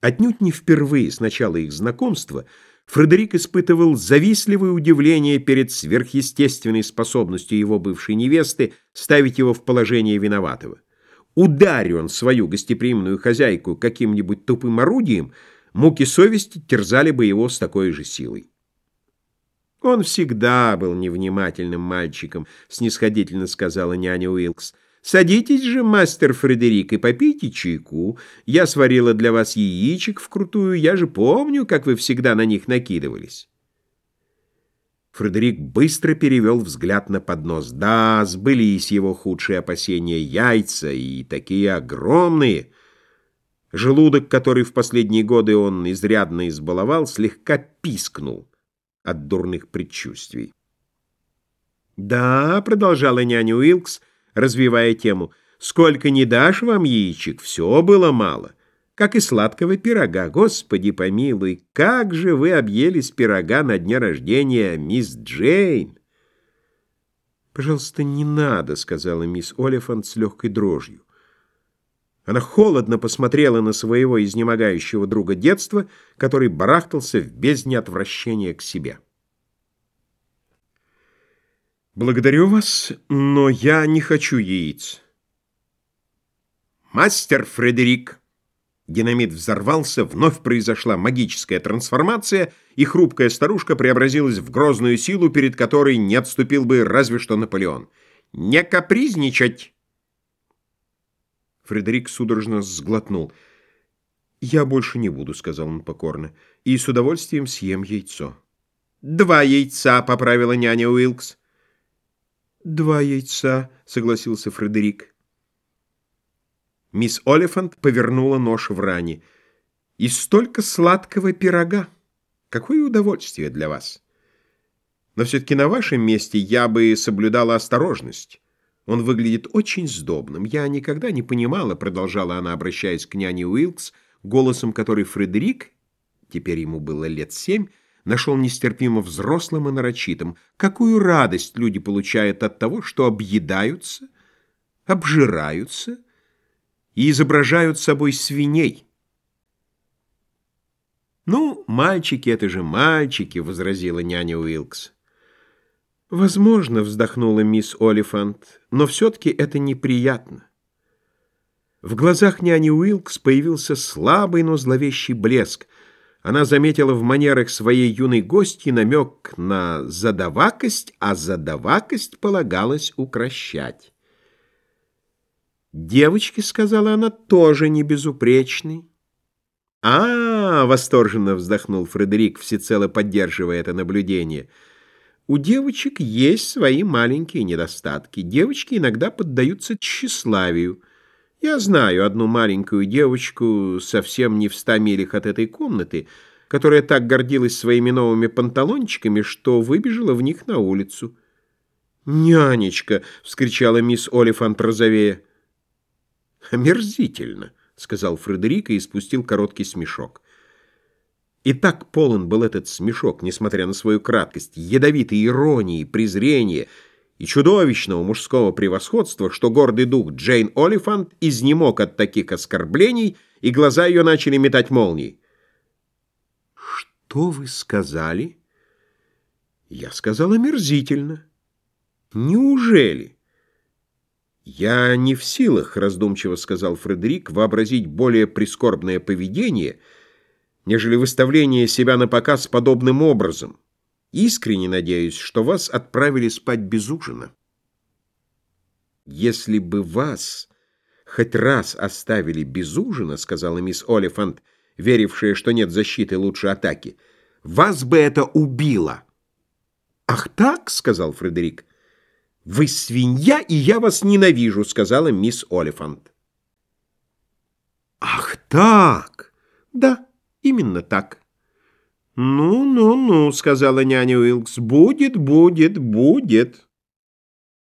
Отнюдь не впервые с начала их знакомства Фредерик испытывал завистливое удивление перед сверхъестественной способностью его бывшей невесты ставить его в положение виноватого. Ударь он свою гостеприимную хозяйку каким-нибудь тупым орудием, муки совести терзали бы его с такой же силой. «Он всегда был невнимательным мальчиком», — снисходительно сказала няня Уилкс. Садитесь же, мастер Фредерик, и попейте чайку. Я сварила для вас яичек вкрутую, я же помню, как вы всегда на них накидывались. Фредерик быстро перевел взгляд на поднос. Да, сбылись его худшие опасения яйца, и такие огромные. Желудок, который в последние годы он изрядно избаловал, слегка пискнул от дурных предчувствий. «Да», — продолжала няня Уилкс, — развивая тему. «Сколько не дашь вам яичек, все было мало. Как и сладкого пирога. Господи помилуй, как же вы объелись пирога на дне рождения мисс Джейн!» «Пожалуйста, не надо», — сказала мисс Олифант с легкой дрожью. Она холодно посмотрела на своего изнемогающего друга детства, который барахтался в бездне отвращения к себе. «Благодарю вас, но я не хочу яиц». «Мастер Фредерик!» Динамит взорвался, вновь произошла магическая трансформация, и хрупкая старушка преобразилась в грозную силу, перед которой не отступил бы разве что Наполеон. «Не капризничать!» Фредерик судорожно сглотнул. «Я больше не буду», — сказал он покорно, — «и с удовольствием съем яйцо». «Два яйца», — поправила няня Уилкс. «Два яйца», — согласился Фредерик. Мисс Олифант повернула нож в ране. «И столько сладкого пирога! Какое удовольствие для вас! Но все-таки на вашем месте я бы соблюдала осторожность. Он выглядит очень сдобным. Я никогда не понимала, — продолжала она, обращаясь к няне Уилкс, голосом которой Фредерик, теперь ему было лет семь, — нашел нестерпимо взрослым и нарочитым. Какую радость люди получают от того, что объедаются, обжираются и изображают собой свиней. «Ну, мальчики — это же мальчики», — возразила няня Уилкс. «Возможно», — вздохнула мисс Олифант, — «но все-таки это неприятно». В глазах няни Уилкс появился слабый, но зловещий блеск — она заметила в манерах своей юной гости намек на задавакость, а задавакость полагалось укращать. «Девочки, — сказала она, — тоже не безупречны». «А, -а — восторженно вздохнул Фредерик, всецело поддерживая это наблюдение, — у девочек есть свои маленькие недостатки. Девочки иногда поддаются тщеславию». Я знаю одну маленькую девочку, совсем не в ста милях от этой комнаты, которая так гордилась своими новыми панталончиками, что выбежала в них на улицу. «Нянечка!» — вскричала мисс Олифант розовея. «Омерзительно!» — сказал Фредерик и испустил короткий смешок. И так полон был этот смешок, несмотря на свою краткость, ядовитой иронии, презрения — и чудовищного мужского превосходства, что гордый дух Джейн Олифант изнемог от таких оскорблений, и глаза ее начали метать молнии. «Что вы сказали?» «Я сказал омерзительно». «Неужели?» «Я не в силах», — раздумчиво сказал Фредерик, «вообразить более прискорбное поведение, нежели выставление себя на показ подобным образом». Искренне надеюсь, что вас отправили спать без ужина. Если бы вас хоть раз оставили без ужина, сказала мисс Олифант, верившая, что нет защиты лучше атаки, вас бы это убило. Ах так, сказал Фредерик. Вы свинья, и я вас ненавижу, сказала мисс Олифант. Ах так! Да, именно так. «Ну-ну-ну», — сказала няня Уилкс, — «будет, будет, будет».